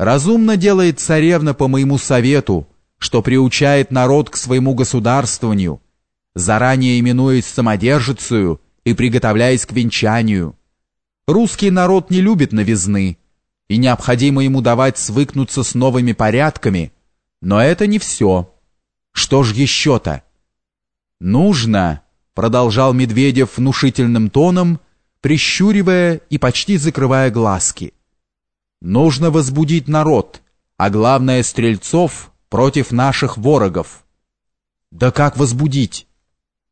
Разумно делает царевна по моему совету, что приучает народ к своему государствованию, заранее именуясь самодержицею и приготовляясь к венчанию. Русский народ не любит новизны, и необходимо ему давать свыкнуться с новыми порядками, но это не все. Что ж еще-то? Нужно, продолжал Медведев внушительным тоном, прищуривая и почти закрывая глазки. Нужно возбудить народ, а главное стрельцов против наших ворогов. Да как возбудить?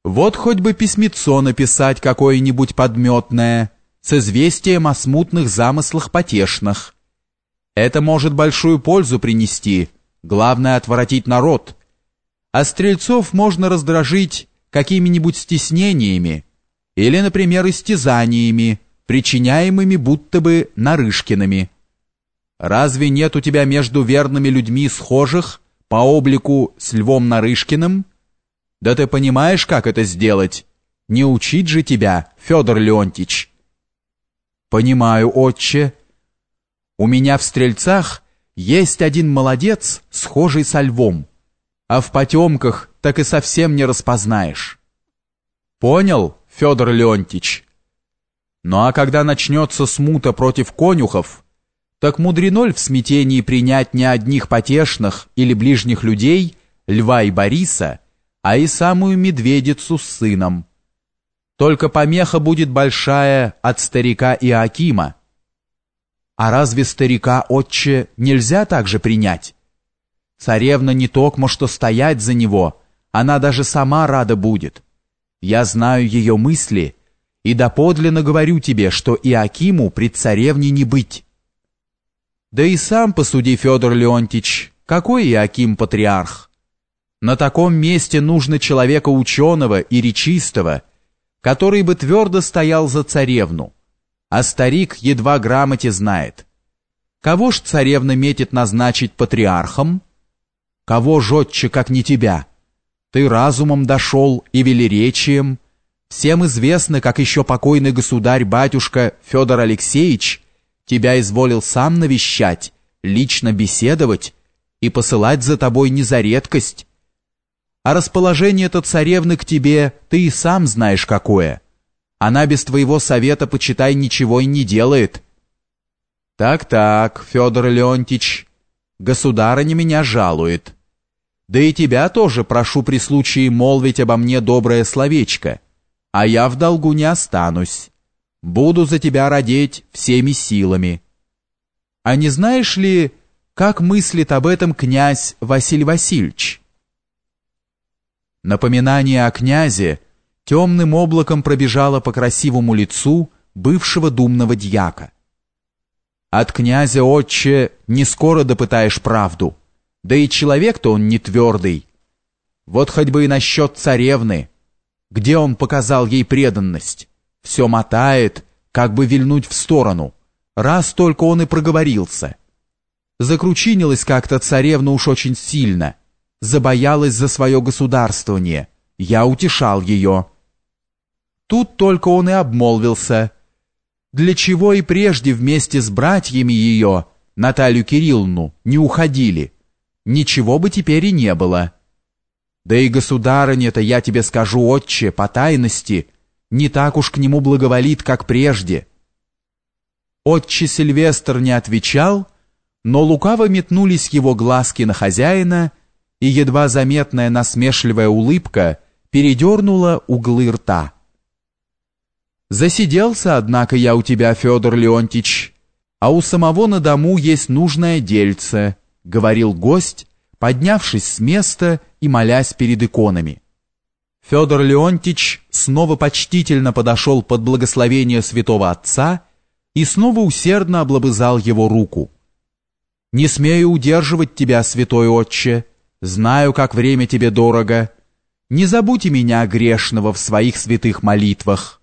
Вот хоть бы письмецо написать какое-нибудь подметное, с известием о смутных замыслах потешных. Это может большую пользу принести, главное отворотить народ. А стрельцов можно раздражить какими-нибудь стеснениями или, например, истязаниями, причиняемыми будто бы Нарышкиными. Разве нет у тебя между верными людьми схожих по облику с Львом Нарышкиным? Да ты понимаешь, как это сделать? Не учить же тебя, Федор Леонтич. Понимаю, отче. У меня в Стрельцах есть один молодец, схожий со Львом, а в потемках так и совсем не распознаешь. Понял, Федор Леонтич? Ну а когда начнется смута против конюхов, так мудрено в смятении принять не одних потешных или ближних людей, Льва и Бориса, а и самую медведицу с сыном. Только помеха будет большая от старика Иакима. А разве старика, отче, нельзя также принять? Царевна не токмо что стоять за него, она даже сама рада будет. Я знаю ее мысли, и доподлинно говорю тебе, что Иакиму при царевне не быть. Да и сам посуди, Федор Леонтич, какой Иаким патриарх? На таком месте нужно человека ученого и речистого, который бы твердо стоял за царевну, а старик едва грамоте знает. Кого ж царевна метит назначить патриархом? Кого жотче, как не тебя? Ты разумом дошел и велеречием. Всем известно, как еще покойный государь-батюшка Федор Алексеевич Тебя изволил сам навещать, лично беседовать и посылать за тобой не за редкость. А расположение-то царевны к тебе ты и сам знаешь какое. Она без твоего совета, почитай, ничего и не делает. Так-так, Федор Леонтич, государыня меня жалует. Да и тебя тоже прошу при случае молвить обо мне доброе словечко, а я в долгу не останусь. Буду за тебя родить всеми силами. А не знаешь ли, как мыслит об этом князь Василий Васильевич? Напоминание о князе темным облаком пробежало по красивому лицу бывшего думного дьяка. От князя, отче, не скоро допытаешь правду, да и человек-то он не твердый. Вот хоть бы и насчет царевны, где он показал ей преданность все мотает, как бы вильнуть в сторону. Раз только он и проговорился. Закручинилась как-то царевна уж очень сильно, забоялась за свое государствование. Я утешал ее. Тут только он и обмолвился. Для чего и прежде вместе с братьями ее, Наталью Кирилловну, не уходили? Ничего бы теперь и не было. Да и государыня-то, я тебе скажу, отче, по тайности, — не так уж к нему благоволит, как прежде. Отче Сильвестр не отвечал, но лукаво метнулись его глазки на хозяина, и едва заметная насмешливая улыбка передернула углы рта. «Засиделся, однако, я у тебя, Федор Леонтич, а у самого на дому есть нужное дельце», — говорил гость, поднявшись с места и молясь перед иконами. Федор Леонтич снова почтительно подошел под благословение святого отца и снова усердно облобызал его руку. «Не смею удерживать тебя, святой отче, знаю, как время тебе дорого. Не забудьте меня, грешного, в своих святых молитвах».